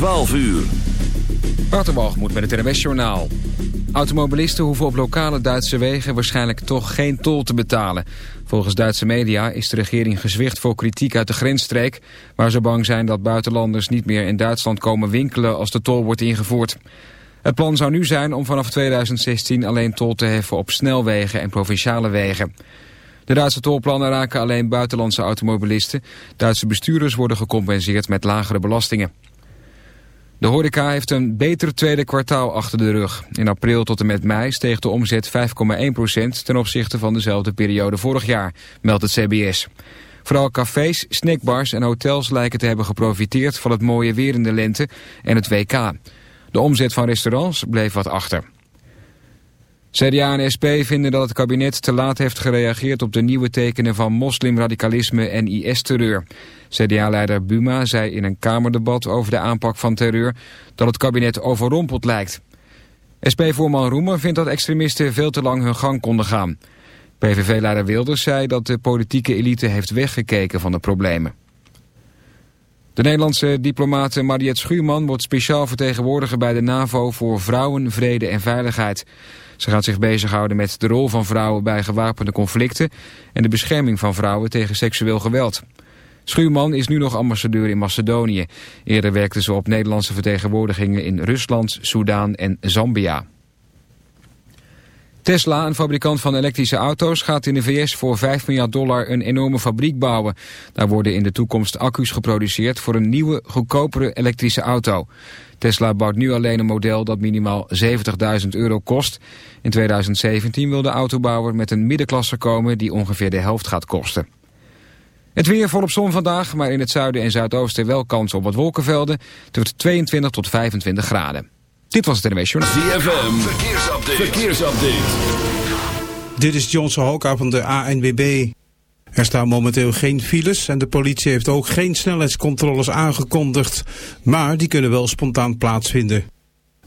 12 uur. moet met het NWS-journaal. Automobilisten hoeven op lokale Duitse wegen waarschijnlijk toch geen tol te betalen. Volgens Duitse media is de regering gezwicht voor kritiek uit de grensstreek... waar ze bang zijn dat buitenlanders niet meer in Duitsland komen winkelen als de tol wordt ingevoerd. Het plan zou nu zijn om vanaf 2016 alleen tol te heffen op snelwegen en provinciale wegen. De Duitse tolplannen raken alleen buitenlandse automobilisten. Duitse bestuurders worden gecompenseerd met lagere belastingen. De horeca heeft een beter tweede kwartaal achter de rug. In april tot en met mei steeg de omzet 5,1% ten opzichte van dezelfde periode vorig jaar, meldt het CBS. Vooral cafés, snackbars en hotels lijken te hebben geprofiteerd van het mooie weer in de lente en het WK. De omzet van restaurants bleef wat achter. CDA en SP vinden dat het kabinet te laat heeft gereageerd op de nieuwe tekenen van moslimradicalisme en IS-terreur. CDA-leider Buma zei in een kamerdebat over de aanpak van terreur dat het kabinet overrompeld lijkt. SP-voorman Roemer vindt dat extremisten veel te lang hun gang konden gaan. PVV-leider Wilders zei dat de politieke elite heeft weggekeken van de problemen. De Nederlandse diplomate Mariette Schuurman wordt speciaal vertegenwoordiger bij de NAVO voor vrouwen, vrede en veiligheid. Ze gaat zich bezighouden met de rol van vrouwen bij gewapende conflicten en de bescherming van vrouwen tegen seksueel geweld. Schuurman is nu nog ambassadeur in Macedonië. Eerder werkte ze op Nederlandse vertegenwoordigingen in Rusland, Soudaan en Zambia. Tesla, een fabrikant van elektrische auto's, gaat in de VS voor 5 miljard dollar een enorme fabriek bouwen. Daar worden in de toekomst accu's geproduceerd voor een nieuwe, goedkopere elektrische auto. Tesla bouwt nu alleen een model dat minimaal 70.000 euro kost. In 2017 wil de autobouwer met een middenklasse komen die ongeveer de helft gaat kosten. Het weer volop zon vandaag, maar in het zuiden en zuidoosten wel kans op wat wolkenvelden. Het wordt 22 tot 25 graden. Dit was het NWS Journal. ZFM, verkeersupdate. verkeersupdate. Dit is Johnson Hoka van de ANWB. Er staan momenteel geen files en de politie heeft ook geen snelheidscontroles aangekondigd. Maar die kunnen wel spontaan plaatsvinden.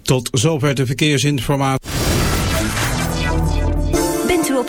Tot zover de verkeersinformatie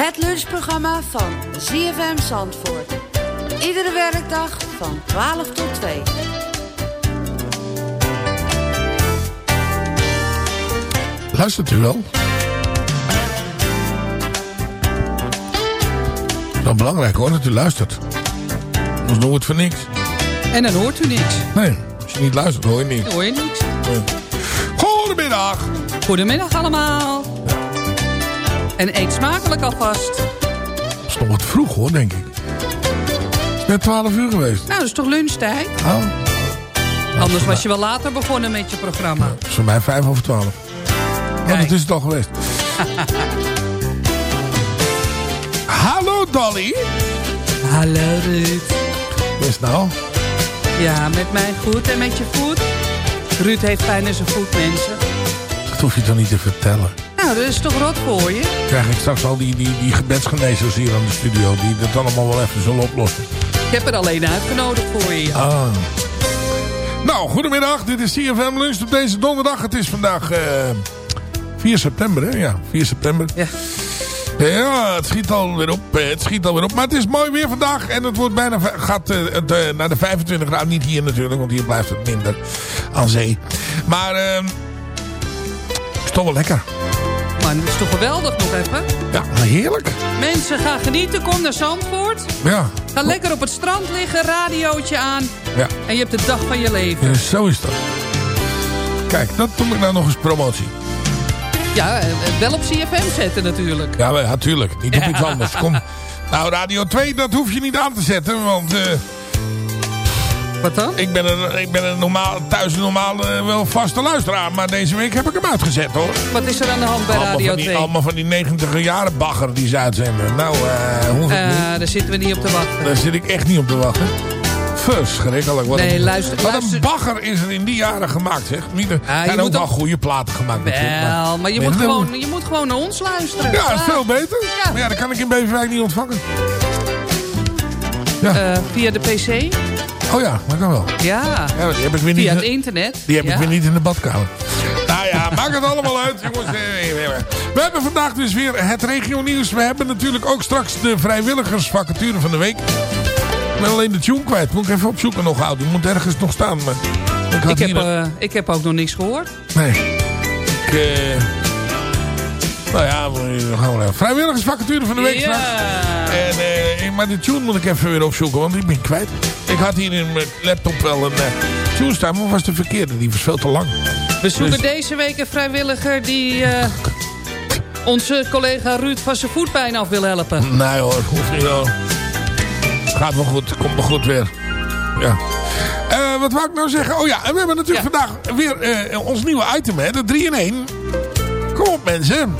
Het lunchprogramma van ZFM Zandvoort. Iedere werkdag van 12 tot 2. Luistert u wel? is wel belangrijk hoor, dat u luistert. Anders doen we het voor niks. En dan hoort u niks. Nee, als je niet luistert hoor je niks. Dan hoor je niks. Goedemiddag. Goedemiddag allemaal. En eet smakelijk alvast. Het is nog wat vroeg hoor, denk ik. Het is net 12 uur geweest. Nou, dat is toch lunchtijd? Oh, Anders was je wel later begonnen met je programma. is voor mij 5 over 12. Ja, Kijk. dat is het al geweest. Hallo Dolly. Hallo Ruud. Hoe is het nou? Ja, met mij goed en met je voet? Ruud heeft pijn in zijn voet, mensen. Dat hoef je toch niet te vertellen. Nou, dat is toch rot voor je? Krijg ik straks al die, die, die gebedsgenezers hier aan de studio... die dat allemaal wel even zullen oplossen. Ik heb er alleen uitgenodigd voor je. Ah. Nou, goedemiddag. Dit is CFM Lunch op deze donderdag. Het is vandaag eh 4 september, hè? Ja, 4 september. Ja. Ja, het schiet alweer op. eh, Het schiet alweer op. Maar het is mooi weer vandaag. En het wordt bijna, gaat eh, het, naar de 25 graden. Niet hier natuurlijk, want hier blijft het minder aan zee. Maar eh is toch wel lekker. Maar het is toch geweldig nog even? Ja, maar heerlijk. Mensen, gaan genieten. Kom naar Zandvoort. Ja, Ga lekker op het strand liggen, radiootje aan. ja. En je hebt de dag van je leven. ja zo is dat. Kijk, dat noem ik nou nog eens promotie. Ja, eh, wel op CFM zetten natuurlijk. Ja, maar, ja, tuurlijk. Niet op iets anders. Kom. Nou, Radio 2, dat hoef je niet aan te zetten. Want eh, Wat dan? ik ben een, ik ben een normaal, thuis een normaal eh, wel vaste luisteraar. Maar deze week heb ik hem uitgezet hoor. Wat is er aan de hand bij allemaal, Radio van die, 2? allemaal van die 90 jaren bagger die ze uitzenden. Nou, eh hoe Eh, daar zitten we niet op te wachten. Daar zit ik echt niet op te wachten. Verschrikkelijk. Wat Nee, een, luister- Wat luister- een bagger is er in die jaren gemaakt, zeg. Niet, er je zijn ook wel goede platen gemaakt natuurlijk. Wel, maar je Nee, moet, gewoon, je moet gewoon naar ons luisteren. Ja, dat is veel beter. Ja. Maar ja, dat kan ik in Beverwijk niet ontvangen. Via de PC? Oh ja, dat kan wel. Ja. Ja, die heb ik weer niet, Via het internet? die heb ja. ik weer niet in de badkamer. Nou ja, maakt het allemaal uit, jongens. Eh, We hebben vandaag dus weer het regio nieuws. We hebben natuurlijk ook straks de vrijwilligersvacature van de week. Ik ben alleen de tune kwijt. Moet ik even opzoeken nog, oud. Die moet ergens nog staan. Maar ik, Ik heb, nog- eh, ik heb ook nog niks gehoord. Nee. Ik, eh, nou ja, we gaan we even. Vrijwilligersvacature van de week straks. Ja. En, eh, maar de tune moet ik even weer opzoeken, want ik ben kwijt. Ik had hier in mijn laptop wel een eh, tune staan, maar was de verkeerde. Die was veel te lang. We zoeken Dus- deze week een vrijwilliger die eh, onze collega Ruud van zijn voetpijn af wil helpen. Nee hoor, hoeft niet hoor. Gaat wel goed, komt wel goed weer. Ja. Wat wou ik nou zeggen? Oh ja, en we hebben natuurlijk Ja. vandaag weer ons nieuwe item, hè. De 3 in 1. Kom op mensen.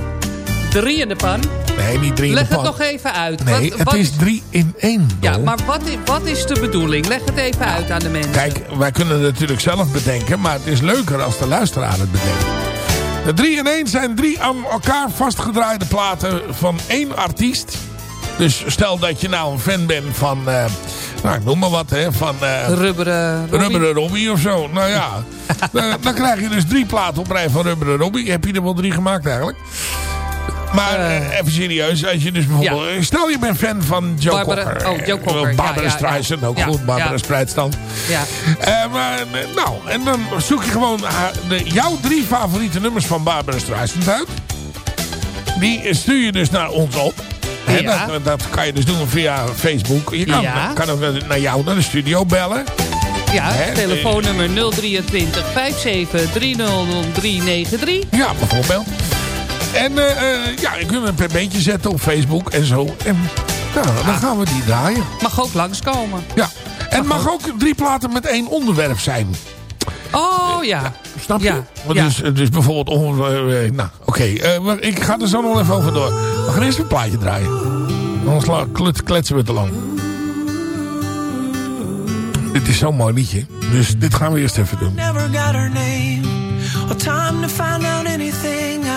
Drie in de pan. Nee, niet 3 in Leg de het pan. nog even uit. Nee, Wat- het wat is 3 in 1. Ja, maar wat is, wat is de bedoeling? Leg het even uit aan de mensen. Kijk, wij kunnen het natuurlijk zelf bedenken, maar het is leuker als de luisteraar het bedenkt. De 3 in 1 zijn drie aan elkaar vastgedraaide platen van één artiest. Dus stel dat je nou een fan bent van, eh, nou ik noem maar wat, hè, van Rubberen Robbie. Rubberen Robbie of zo. Nou ja, dan, dan krijg je dus drie platen op rij van Rubberen Robbie. Heb je er wel drie gemaakt eigenlijk? Maar Eh. eh, even serieus, als je dus bijvoorbeeld... Ja. Stel je bent fan van Joe Barbara- Cocker. oh, Joe Cocker, Barbara ja, ook goed. Barbara. Spreidstand. Ja. Eh, maar, nou, en dan zoek je gewoon de, jouw drie favoriete nummers van Barbara Streisand uit. Die stuur je dus naar ons op. Dat, dat kan je dus doen via Facebook. Je kan, kan ook naar jou, naar de studio bellen. Ja, Hè, telefoonnummer 023 57 30393. Ja, bijvoorbeeld. En eh, eh, ja, je kunt een pb'tje zetten op Facebook en zo. En nou, dan gaan we die draaien. Mag ook langskomen. Ja. En het mag ook drie platen met één onderwerp zijn. Oh ja. Snap je? Ja, Want ja. Dus, dus bijvoorbeeld... on- eh, eh, nou, oké. eh, maar ik ga er zo nog even over door. We gaan eerst een plaatje draaien. Anders klet- kletsen we te lang. Dit is zo'n mooi liedje. Dus dit gaan we eerst even doen. Never got her name or time to find out anything.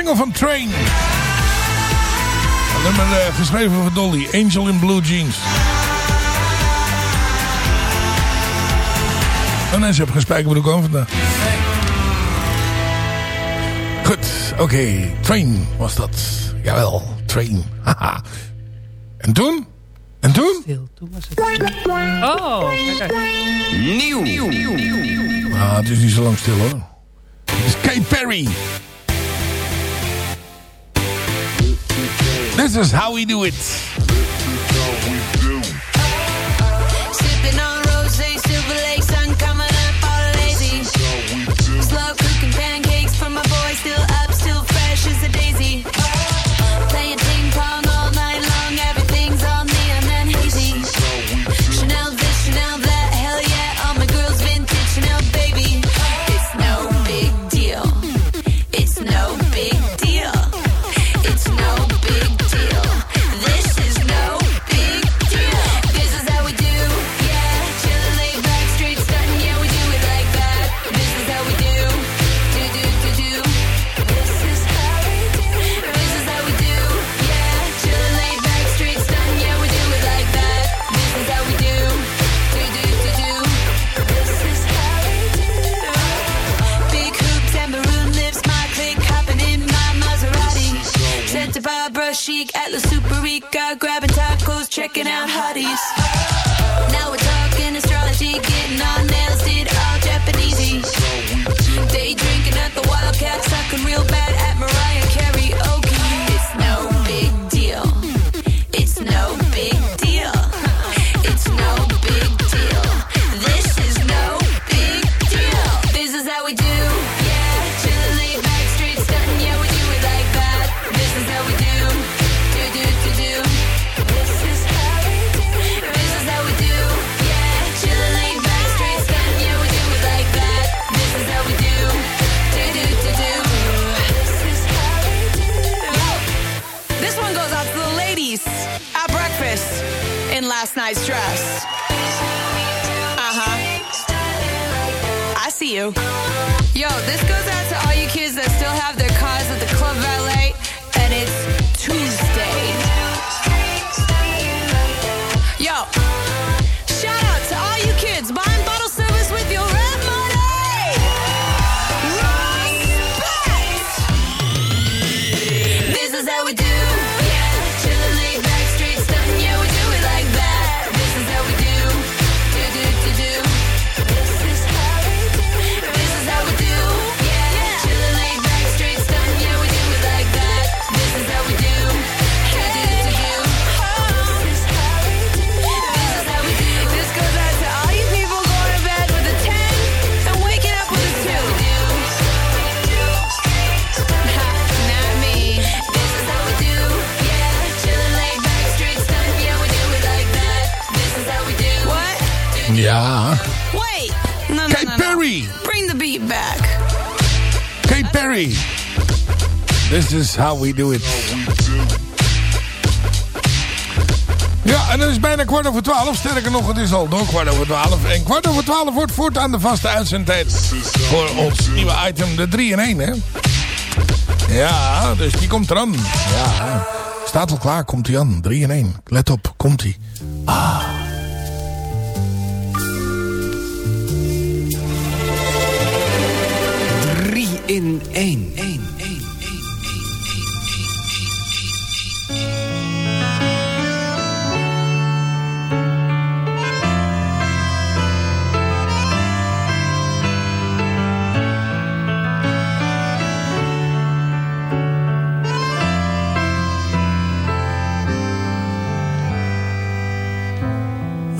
single van Train. Een nummer eh, geschreven voor Dolly. Angel in Blue Jeans. En nee, ze hebben geen spijkerbroek aan vandaag. Goed, oké. Train was dat. Jawel, Train. Haha. En toen? En toen? Stil, toen was het... Oh, kijk. Nieuw. Ah, het is niet zo lang stil hoor. Het is Kate Perry. This is how we do it. how we do it. Ja, en het is bijna kwart over twaalf. Sterker nog, het is al door kwart over twaalf. En kwart over twaalf wordt voortaan de vaste uitzendtijd voor ons nieuwe item, de 3 in 1, hè? Ja, dus die komt eraan. Ja, staat al klaar, komt hij aan. 3 in 1. Let op, komt hij. Ah. in één.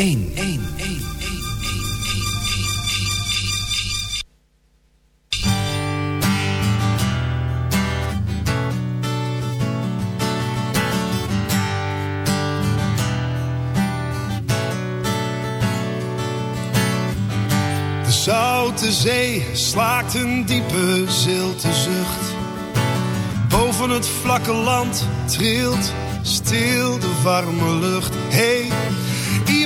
1, 1, 1. De zee slaakt een diepe zilte zucht. Boven het vlakke land trilt stil de warme lucht. Hey,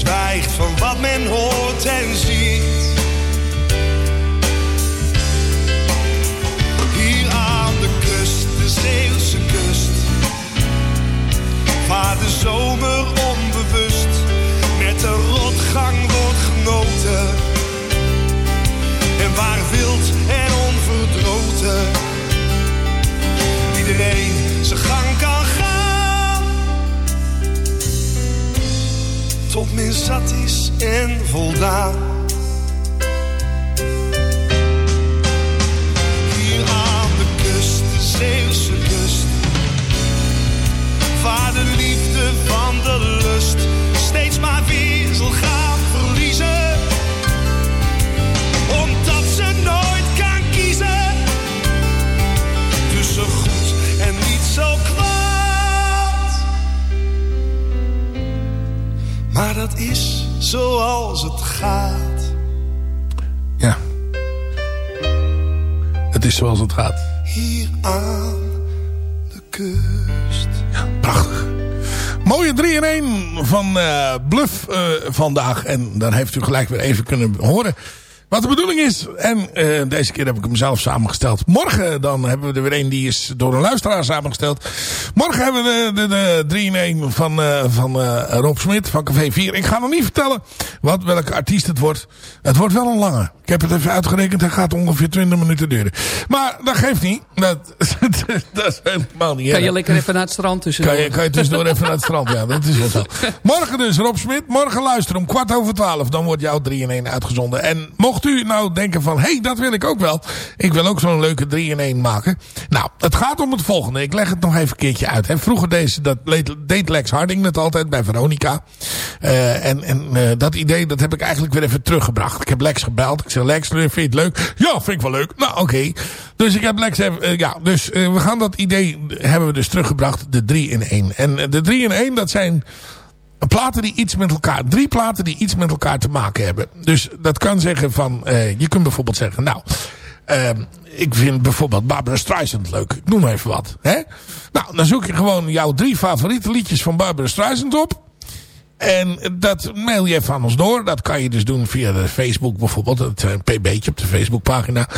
Zwijgt van wat men hoort en ziet. Hier aan de kust, de Zeeuwse kust. Waar de zomer Men zat is en voldaan. Dat is zoals het gaat. Ja. Het is zoals het gaat. Hier aan de kust. Ja, prachtig. mooie 3 in 1 van uh, Bluff uh, vandaag. En dan heeft u gelijk weer even kunnen horen wat de bedoeling is. En uh, deze keer heb ik hem zelf samengesteld. Morgen dan hebben we er weer een die is door een luisteraar samengesteld. Morgen hebben we de, de, de 3 in 1 van, uh, van uh, Rob Smit van Café 4. Ik ga nog niet vertellen wat, welke artiest het wordt. Het wordt wel een lange. Ik heb het even uitgerekend. Hij gaat ongeveer 20 minuten duren. Maar dat geeft niet. Dat, dat is helemaal niet Kan je lekker even naar het strand tussendoor. Kan je, kan je tussendoor even naar het strand. Ja, dat is wel zo. Morgen dus Rob Smit. Morgen luisteren om kwart over twaalf. Dan wordt jouw 3 in 1 uitgezonden. En mocht u nou denken van... Hé, hey, dat wil ik ook wel. Ik wil ook zo'n leuke 3 in 1 maken. Nou, het gaat om het volgende. Ik leg het nog even een keertje uit. Hè. Vroeger deze, dat deed Lex Harding het altijd bij Veronica. Uh, en en uh, dat idee dat heb ik eigenlijk weer even teruggebracht. Ik heb Lex gebeld. Ik zeg Lex, vind je het leuk? Ja, vind ik wel leuk. Nou, oké. Dus ik heb Lex even... Uh, ja, dus we gaan dat idee... hebben we dus teruggebracht. De 3 in 1. En de 3 in 1 dat zijn platen die iets met elkaar, drie platen die iets met elkaar te maken hebben. Dus dat kan zeggen van, uh, je kunt bijvoorbeeld zeggen, nou, uh, ik vind bijvoorbeeld Barbara Streisand leuk. Ik noem even wat. Hè? Nou, dan zoek je gewoon jouw drie favoriete liedjes van Barbara Streisand op. En dat mail je even aan ons door. Dat kan je dus doen via de Facebook bijvoorbeeld. Het pb'tje op de Facebookpagina.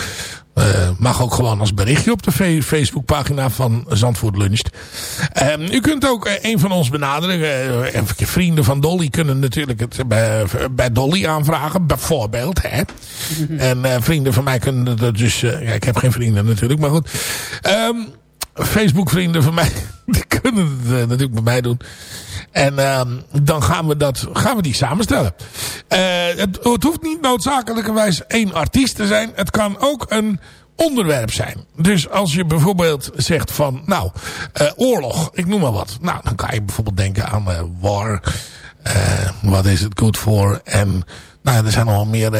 Uh, mag ook gewoon als berichtje op de Facebookpagina van Zandvoort Luncht. Um, u kunt ook uh, een van ons benaderen. Uh, even vrienden van Dolly kunnen natuurlijk het bij, bij Dolly aanvragen. Bijvoorbeeld. Hè? en vrienden van mij kunnen dat dus... ja, ik heb geen vrienden natuurlijk, maar goed. Um, Facebook vrienden van mij die kunnen het natuurlijk bij mij doen. En uh, dan gaan we, dat, gaan we die samenstellen. Uh, het, het hoeft niet noodzakelijkerwijs één artiest te zijn. Het kan ook een onderwerp zijn. Dus als je bijvoorbeeld zegt van, nou, uh, oorlog, ik noem maar wat. Nou, dan kan je bijvoorbeeld denken aan war. Wat is het goed voor? En nou, er zijn al meer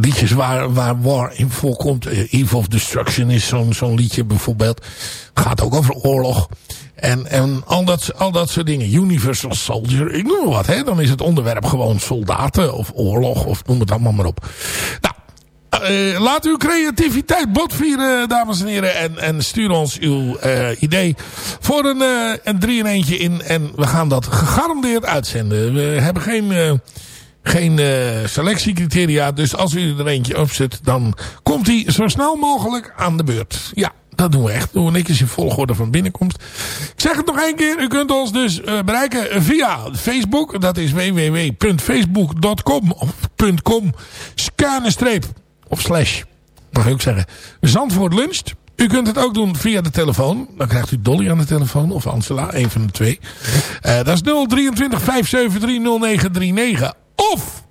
liedjes waar, waar war in voorkomt. Eve of Destruction is zo'n zo'n liedje bijvoorbeeld. Gaat ook over oorlog. En, en al, dat, al dat soort dingen. Universal Soldier, ik noem maar wat. Hè? Dan is het onderwerp gewoon soldaten of oorlog of noem het allemaal maar op. Nou, uh, laat uw creativiteit botvieren, dames en heren. En, en stuur ons uw idee voor een, uh, een drie in eentje in. En we gaan dat gegarandeerd uitzenden. We hebben geen geen uh, selectiecriteria. Dus als u er eentje op zet, dan komt hij zo snel mogelijk aan de beurt. Ja, dat doen we echt. Doen we netjes in volgorde van binnenkomst. Ik zeg het nog één keer. U kunt ons dus uh, bereiken via Facebook. Dat is www.facebook.com of .com scanenstreep of slash. Mag ik ook zeggen. Zandvoort luncht. U kunt het ook doen via de telefoon. Dan krijgt u Dolly aan de telefoon. Of Angela, een van de twee. Uh, dat is 023 573 0939. Of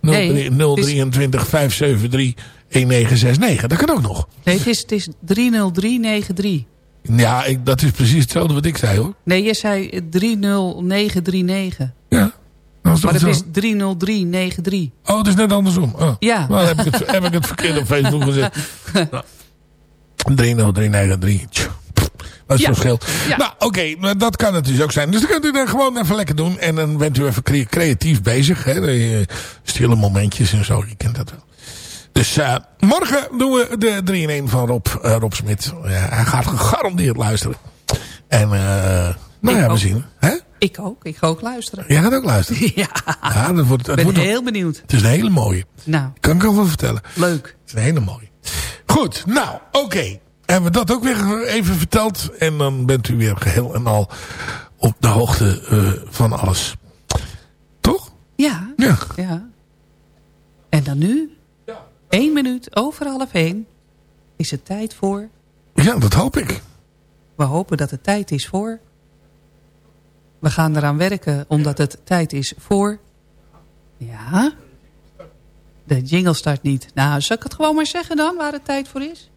023 573 1969. Dat kan ook nog. Nee, het is, het is 30393. Ja, ik, dat is precies hetzelfde wat ik zei hoor. Nee, je zei 30939. Ja. Dat maar het is 30393. Oh, het is net andersom. Oh. Ja. Nou, heb ik, het, heb ik het verkeerd op Facebook gezet. nou. 30393. Dat is ja. verschil. Ja. Nou, oké, okay, dat kan het dus ook zijn. Dus dan kunt u er gewoon even lekker doen. En dan bent u even creatief bezig. Hè. Stille momentjes en zo, je kent dat wel. Dus uh, morgen doen we de 3 in 1 van Rob, uh, Rob Smit. Uh, hij gaat gegarandeerd luisteren. En nou ja, we zien. Hè? Ik ook, ik ga ook luisteren. Jij gaat ook luisteren? Ja, ja dat wordt, ik ben wordt heel benieuwd. Het is een hele mooie. Nou. Kan ik al wel vertellen. Leuk. Het is een hele mooie. Goed, nou, oké. Okay. Hebben we dat ook weer even verteld. En dan bent u weer geheel en al op de hoogte uh, van alles. Toch? Ja. Ja. ja. En dan nu, ja. één minuut over half één, is het tijd voor... Ja, dat hoop ik. We hopen dat het tijd is voor... We gaan eraan werken omdat het tijd is voor... Ja. De jingle start niet. Nou, zal ik het gewoon maar zeggen dan, waar het tijd voor is?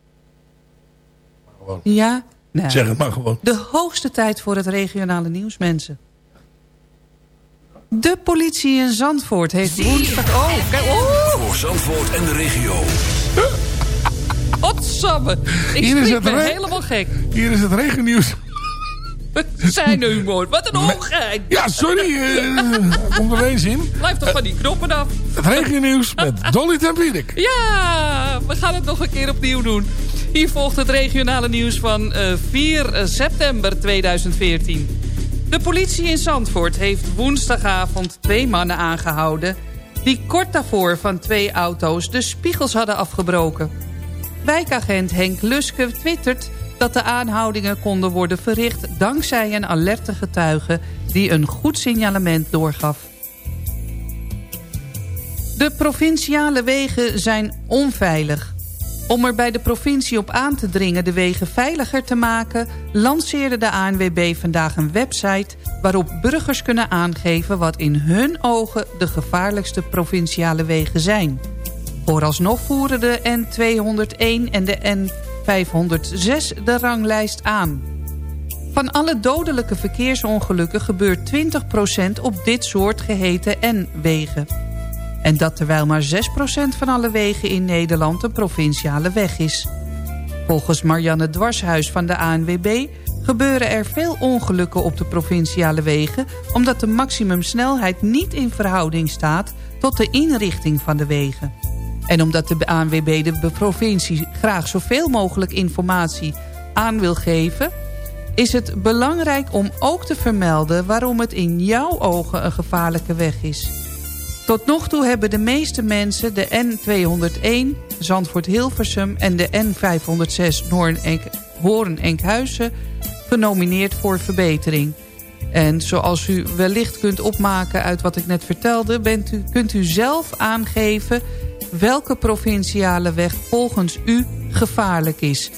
Gewoon. Ja? Nou, zeg het maar gewoon. De hoogste tijd voor het regionale nieuws, mensen. De politie in Zandvoort heeft woensdag... Oh, kijk, oh. Voor Zandvoort en de regio. Otsamme. Ik Hier is ben het helemaal gek. Hier is het regennieuws. Zijn humor, wat een ongein. Ja, sorry. Uh, komt er eens in. Blijf toch van die knoppen af. Het regionieuws met Dolly Tempierik. Ja, we gaan het nog een keer opnieuw doen. Hier volgt het regionale nieuws van 4 eh, september 2014. De politie in Zandvoort heeft woensdagavond twee mannen aangehouden... die kort daarvoor van twee auto's de spiegels hadden afgebroken. Wijkagent Henk Luske twittert dat de aanhoudingen konden worden verricht... dankzij een alerte getuige die een goed signalement doorgaf. De provinciale wegen zijn onveilig. Om er bij de provincie op aan te dringen de wegen veiliger te maken... lanceerde de ANWB vandaag een website... waarop burgers kunnen aangeven wat in hun ogen de gevaarlijkste provinciale wegen zijn. Vooralsnog voeren de N201 en de N506 de ranglijst aan. Van alle dodelijke verkeersongelukken gebeurt 20% op dit soort geheten N-wegen. En dat terwijl maar 6% van alle wegen in Nederland een provinciale weg is. Volgens Marianne Dwarshuis van de ANWB gebeuren er veel ongelukken op de provinciale wegen... omdat de maximumsnelheid niet in verhouding staat tot de inrichting van de wegen. En omdat de ANWB de provincie graag zoveel mogelijk informatie aan wil geven... is het belangrijk om ook te vermelden waarom het in jouw ogen een gevaarlijke weg is... Tot nog toe hebben de meeste mensen de N201 Zandvoort-Hilversum... en de N506 Hoorn-Enkhuizen genomineerd voor verbetering. En zoals u wellicht kunt opmaken uit wat ik net vertelde... Bent u, kunt u zelf aangeven welke provinciale weg volgens u gevaarlijk is.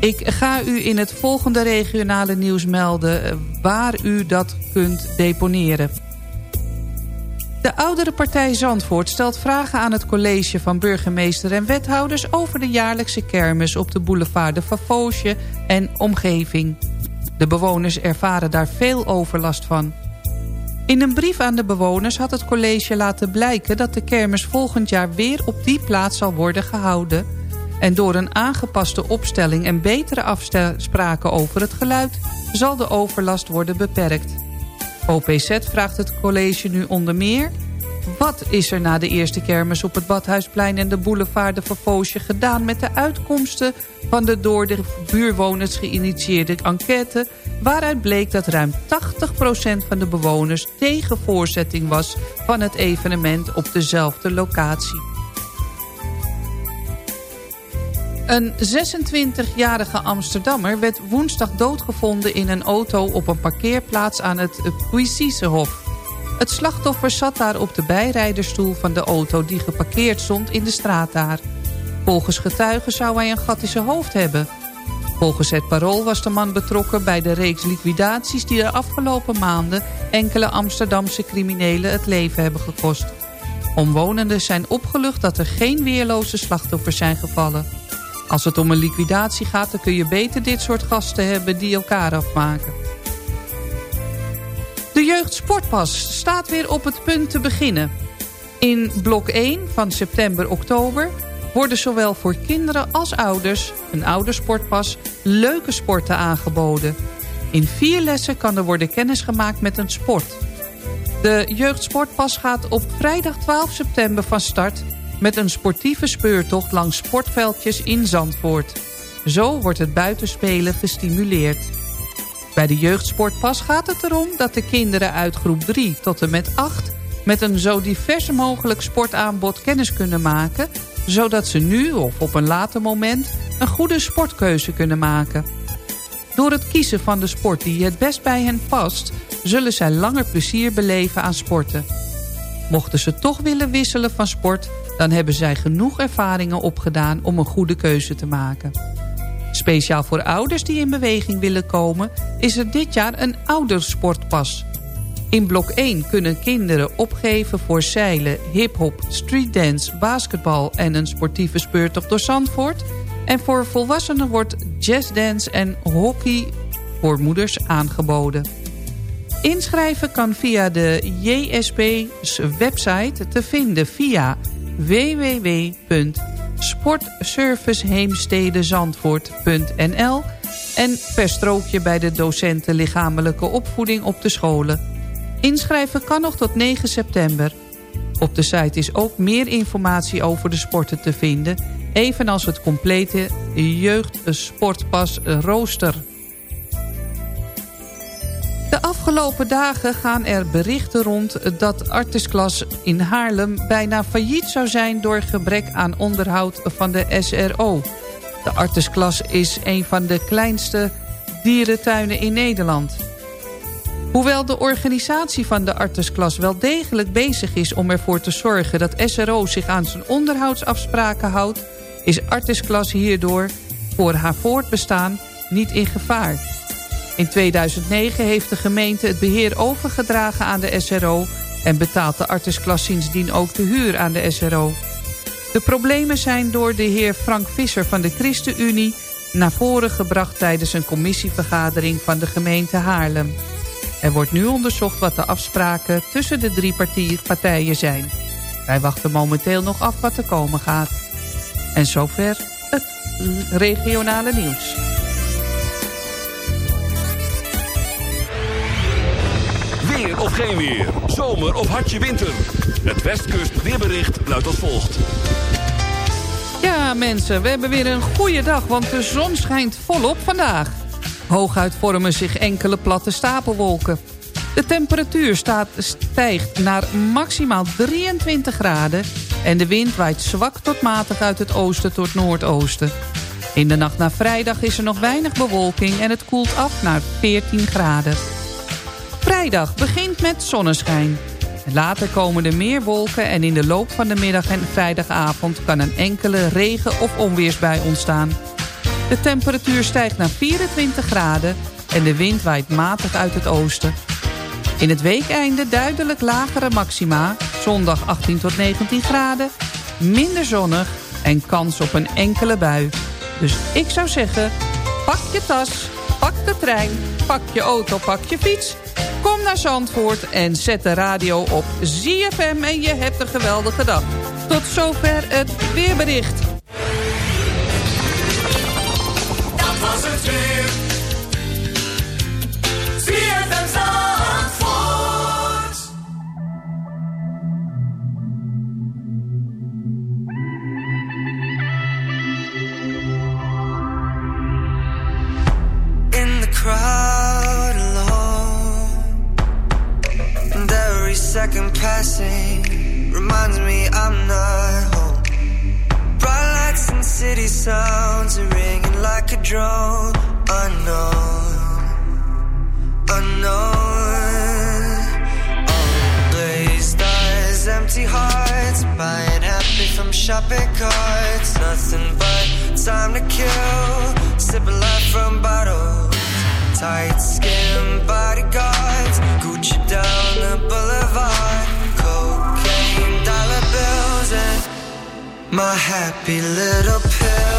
Ik ga u in het volgende regionale nieuws melden eh, waar u dat kunt deponeren. De oudere partij Zandvoort stelt vragen aan het college van burgemeester en wethouders... over de jaarlijkse kermis op de boulevard de Favosje en omgeving. De bewoners ervaren daar veel overlast van. In een brief aan de bewoners had het college laten blijken... dat de kermis volgend jaar weer op die plaats zal worden gehouden... en door een aangepaste opstelling en betere afspraken over het geluid... zal de overlast worden beperkt. OPZ vraagt het college nu onder meer... Wat is er na de eerste kermis op het Badhuisplein en de boulevard de Vervoosje gedaan met de uitkomsten van de door de buurwoners geïnitieerde enquête... waaruit bleek dat ruim 80% van de bewoners tegen voorzetting was van het evenement op dezelfde locatie. Een 26-jarige Amsterdammer werd woensdag doodgevonden in een auto op een parkeerplaats aan het Puisiesehof. Het slachtoffer zat daar op de bijrijderstoel van de auto die geparkeerd stond in de straat daar. Volgens getuigen zou hij een gat in zijn hoofd hebben. Volgens het parool was de man betrokken bij de reeks liquidaties die de afgelopen maanden enkele Amsterdamse criminelen het leven hebben gekost. Omwonenden zijn opgelucht dat er geen weerloze slachtoffers zijn gevallen. Als het om een liquidatie gaat, dan kun je beter dit soort gasten hebben die elkaar afmaken. Jeugdsportpas staat weer op het punt te beginnen. In blok 1 van september-oktober worden zowel voor kinderen als ouders, een oudersportpas, leuke sporten aangeboden. In vier lessen kan er worden kennisgemaakt met een sport. De jeugdsportpas gaat op vrijdag 12 september van start met een sportieve speurtocht langs sportveldjes in Zandvoort. Zo wordt het buitenspelen gestimuleerd. Bij de jeugdsportpas gaat het erom dat de kinderen uit groep 3 tot en met 8... met een zo divers mogelijk sportaanbod kennis kunnen maken... zodat ze nu of op een later moment een goede sportkeuze kunnen maken. Door het kiezen van de sport die het best bij hen past... zullen zij langer plezier beleven aan sporten. Mochten ze toch willen wisselen van sport dan hebben zij genoeg ervaringen opgedaan om een goede keuze te maken. Speciaal voor ouders die in beweging willen komen... is er dit jaar een oudersportpas. In blok 1 kunnen kinderen opgeven voor zeilen, hiphop, streetdance, basketbal... en een sportieve speurtocht door Zandvoort. En voor volwassenen wordt jazzdance en hockey voor moeders aangeboden. Inschrijven kan via de JSP's website te vinden via www.sportserviceheemstedenzandvoort.nl en per strookje bij de docenten lichamelijke opvoeding op de scholen. Inschrijven kan nog tot 9 september. Op de site is ook meer informatie over de sporten te vinden... evenals het complete jeugdsportpas rooster. De afgelopen dagen gaan er berichten rond dat Artisklas in Haarlem bijna failliet zou zijn door gebrek aan onderhoud van de SRO. De Artisklas is een van de kleinste dierentuinen in Nederland. Hoewel de organisatie van de Artisklas wel degelijk bezig is om ervoor te zorgen dat SRO zich aan zijn onderhoudsafspraken houdt, is Artisklas hierdoor voor haar voortbestaan niet in gevaar. In 2009 heeft de gemeente het beheer overgedragen aan de SRO... en betaalt de artisklas sindsdien ook de huur aan de SRO. De problemen zijn door de heer Frank Visser van de ChristenUnie... naar voren gebracht tijdens een commissievergadering van de gemeente Haarlem. Er wordt nu onderzocht wat de afspraken tussen de drie partijen zijn. Wij wachten momenteel nog af wat er komen gaat. En zover het regionale nieuws. Weer of geen weer. Zomer of hartje winter. Het Westkust weerbericht luidt als volgt. Ja mensen, we hebben weer een goede dag, want de zon schijnt volop vandaag. Hooguit vormen zich enkele platte stapelwolken. De temperatuur staat, stijgt naar maximaal 23 graden... en de wind waait zwak tot matig uit het oosten tot noordoosten. In de nacht naar vrijdag is er nog weinig bewolking en het koelt af naar 14 graden. Vrijdag begint met zonneschijn. Later komen er meer wolken en in de loop van de middag en vrijdagavond... kan een enkele regen- of onweersbui ontstaan. De temperatuur stijgt naar 24 graden en de wind waait matig uit het oosten. In het weekeinde duidelijk lagere maxima, zondag 18 tot 19 graden... minder zonnig en kans op een enkele bui. Dus ik zou zeggen, pak je tas, pak de trein, pak je auto, pak je fiets Kom naar Zandvoort en zet de radio op ZFM en je hebt een geweldige dag. Tot zover het weerbericht. Dat was het weer. Second passing reminds me I'm not home. Bright lights and city sounds are ringing like a drone. Unknown, unknown. All glazed eyes, empty hearts, buying happy from shopping carts. Nothing but time to kill, sipping life from bottles. Tight skin bodyguards, Gucci down the boulevard. Cocaine, dollar bills, and my happy little pill.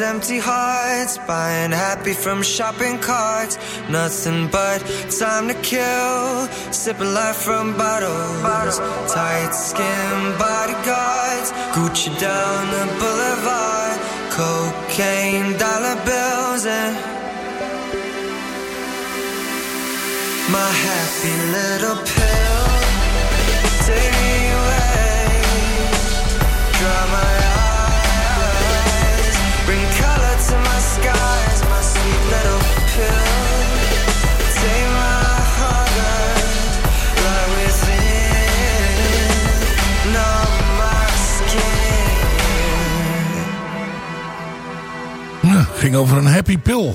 Empty hearts, buying happy from shopping carts. Nothing but time to kill, sipping life from bottles. Tight skin bodyguards, Gucci down the boulevard, cocaine dollar bills and my happy little pill. Take ging over een happy pill.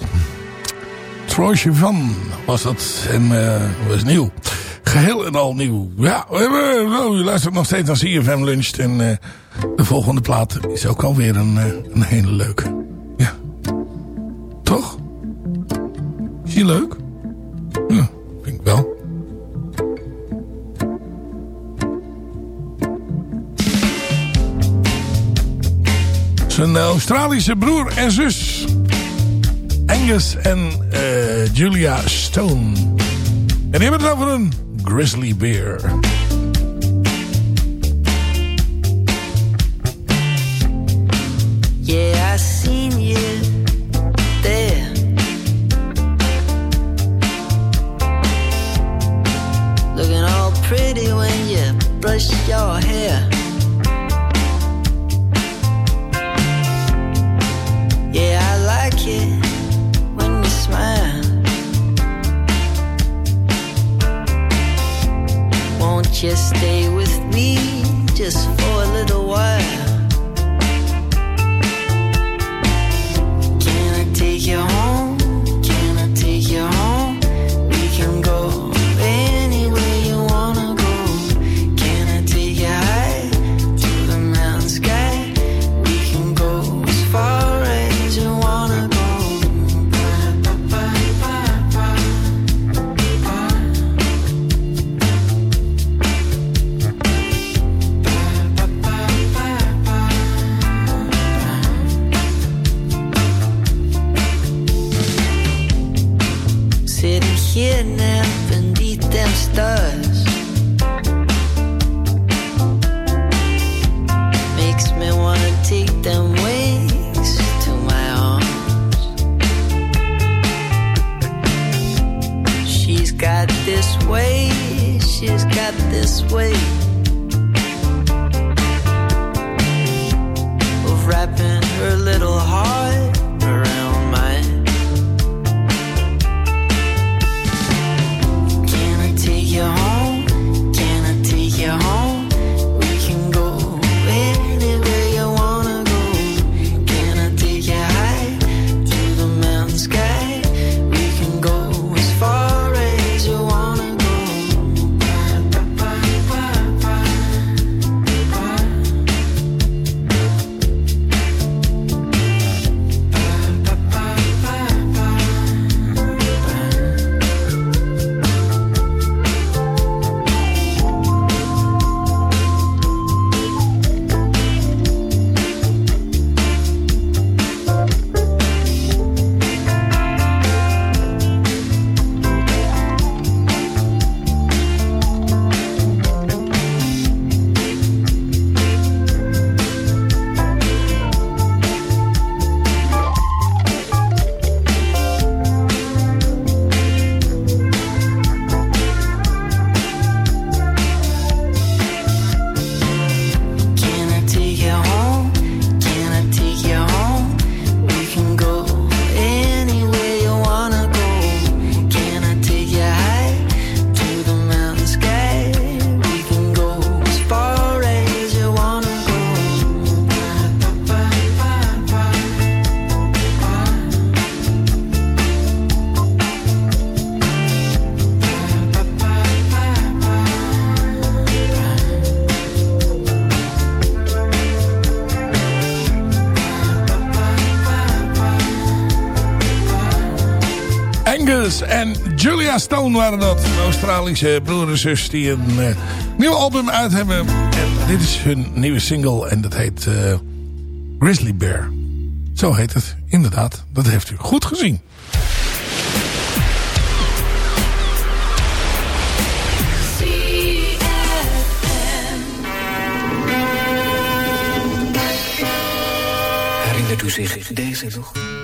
Troy Sivan was dat. En uh, was nieuw. Geheel en al nieuw. Ja, we hebben, oh, luistert nog steeds naar CFM Lunch. En uh, de volgende plaat is ook alweer een, uh, een hele leuke. Ja. Toch? Die leuk? Ja, vind wel. Zijn Australische broer en zus. Angus en uh, Julia Stone. En die hebben het over een grizzly bear. Won't stay with me just for a little while? Aston waren dat. Een Australische broer en zus die een eh, nieuw album uit hebben. En dit is hun nieuwe single en dat heet eh, Grizzly Bear. Zo heet het, inderdaad. Dat heeft u goed gezien. Herinnert u zich deze nog?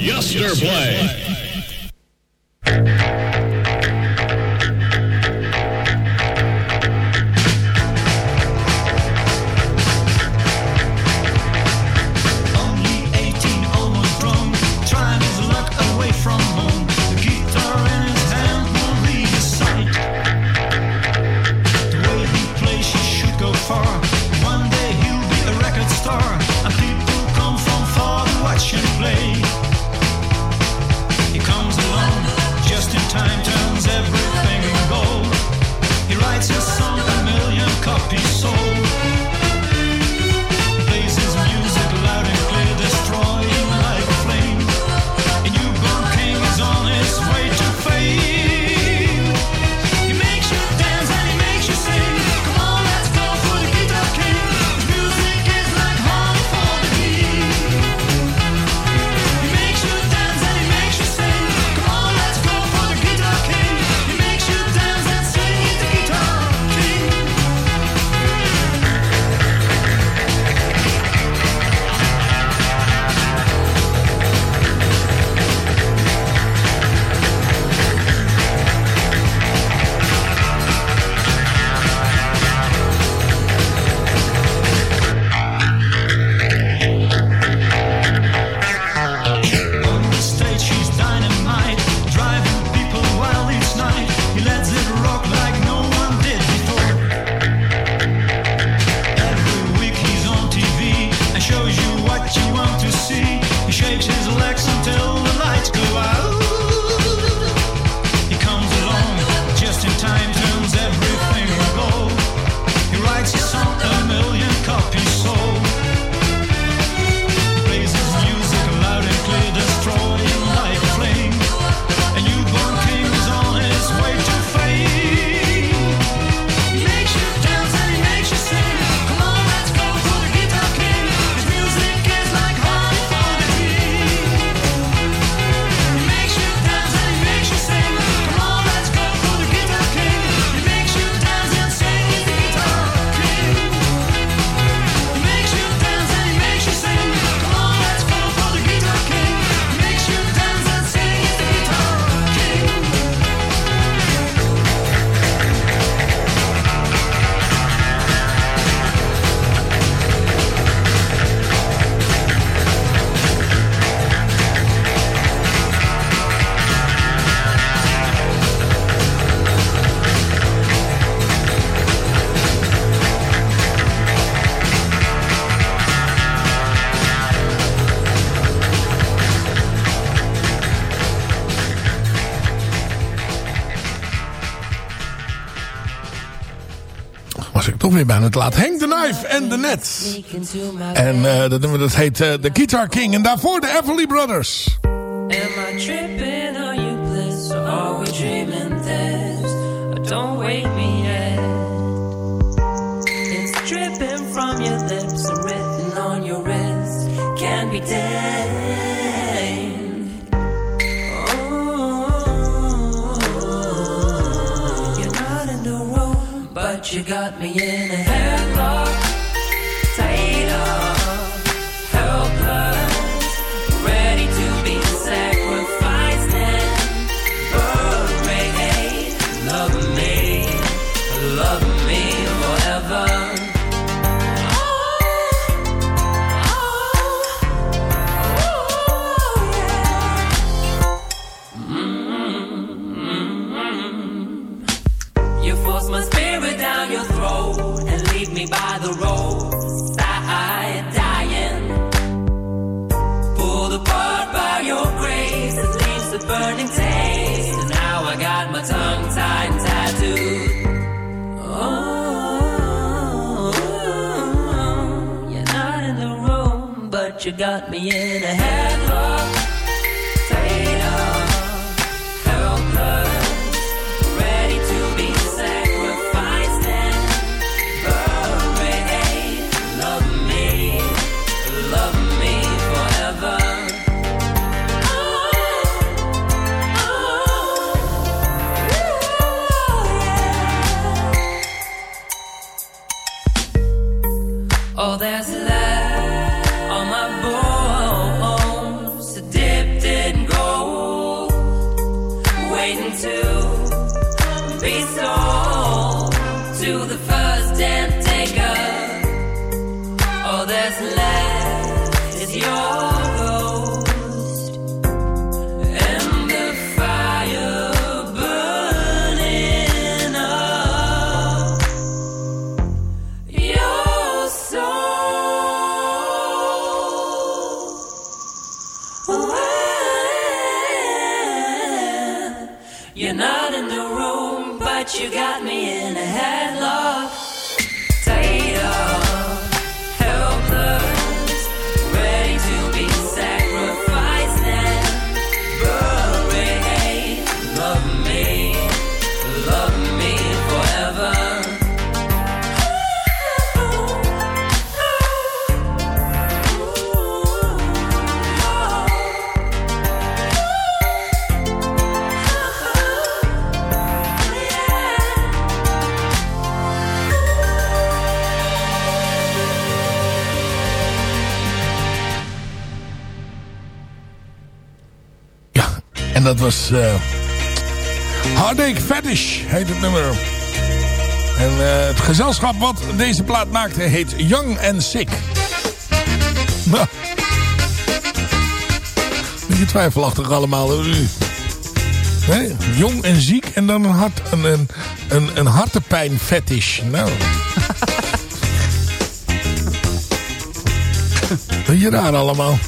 Yesterplay. Weer bijna te laat. Hank the Knife en The Net. En eh, dat, dat heet eh, The Guitar King. En daarvoor de Everly Brothers. Am I you got me in a you got me in a headlock. Dat was Heartache Fetish heet het nummer. En eh, het gezelschap wat deze plaat maakte heet Young and Sick. Nou. Beetje twijfelachtig allemaal. Nee, jong en ziek en dan een, hart, een, een, een, een hartepijn fetish. Nou. Beetje raar allemaal.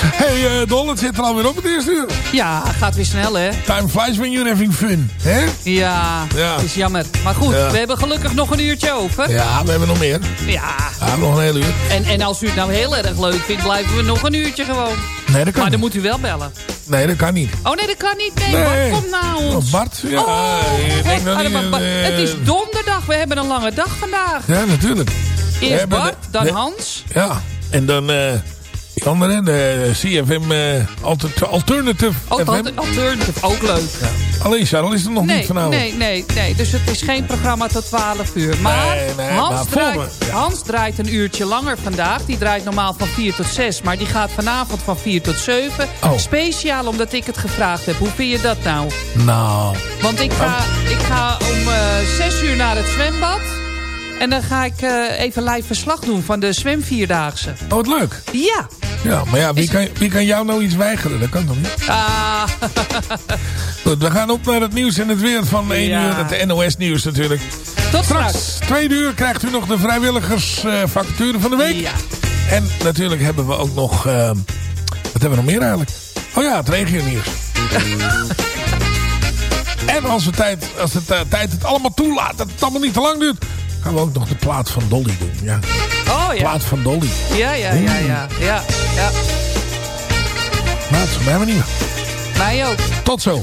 Hey, uh, Don, het zit er alweer op het eerste uur. Ja, gaat weer snel, hè? Time flies when you're having fun. Hè? Ja, Ja. is jammer. Maar goed, Ja. we hebben gelukkig nog een uurtje over. Ja, we hebben nog meer. Ja. Ja, nog een heel uur. En, en als u het nou heel erg leuk vindt, blijven we nog een uurtje gewoon. Nee, dat kan Maar dan niet. moet u wel bellen. Nee, dat kan niet. Oh nee, dat kan niet. Nee, Nee. Bart komt naar ons. Oh, Bart? Ja, Oh, ik denk dat Bart, eh, het is donderdag. We hebben een lange dag vandaag. Ja, natuurlijk. Eerst Bart, de- dan Hans. Ja, en dan eh die andere, de CFM eh, Alter- Alternative altijd alternative, ook leuk. Alleen Charles is er nog niet vanavond. nee, nee, nee. Dus het is geen programma tot 12 uur. Maar, Nee, nee, Hans, maar draait, ja. Hans draait een uurtje langer vandaag. Die draait normaal van 4 tot 6. Maar die gaat vanavond van 4 tot 7. Oh. Speciaal omdat ik het gevraagd heb. Hoe vind je dat nou? Nou, Want ik ga, ik ga om eh 6 uur naar het zwembad. En dan ga ik eh, even live verslag doen van de zwemvierdaagse. oh, wat leuk. Ja. Ja, maar ja, wie kan, wie kan jou nou iets weigeren? Dat kan toch niet? Ah, Goed, we gaan op naar het nieuws en het weer van 1 Ja. uur. Het NOS-nieuws natuurlijk. tot Straks, straks. twee uur, krijgt u nog de vrijwilligersvacature van de week. Ja. En natuurlijk hebben we ook nog... eh, wat hebben we nog meer eigenlijk? Oh ja, het regionieuws. En als, we tijd, als de tijd het allemaal toelaat, dat het allemaal niet te lang duurt... gaan we ook nog de plaat van Dolly doen. Ja. Oh ja. Plaat van Dolly. Ja, ja, ja, ja. ja, ja. Nou, het is mij maar niet. Mij ook. Tot zo.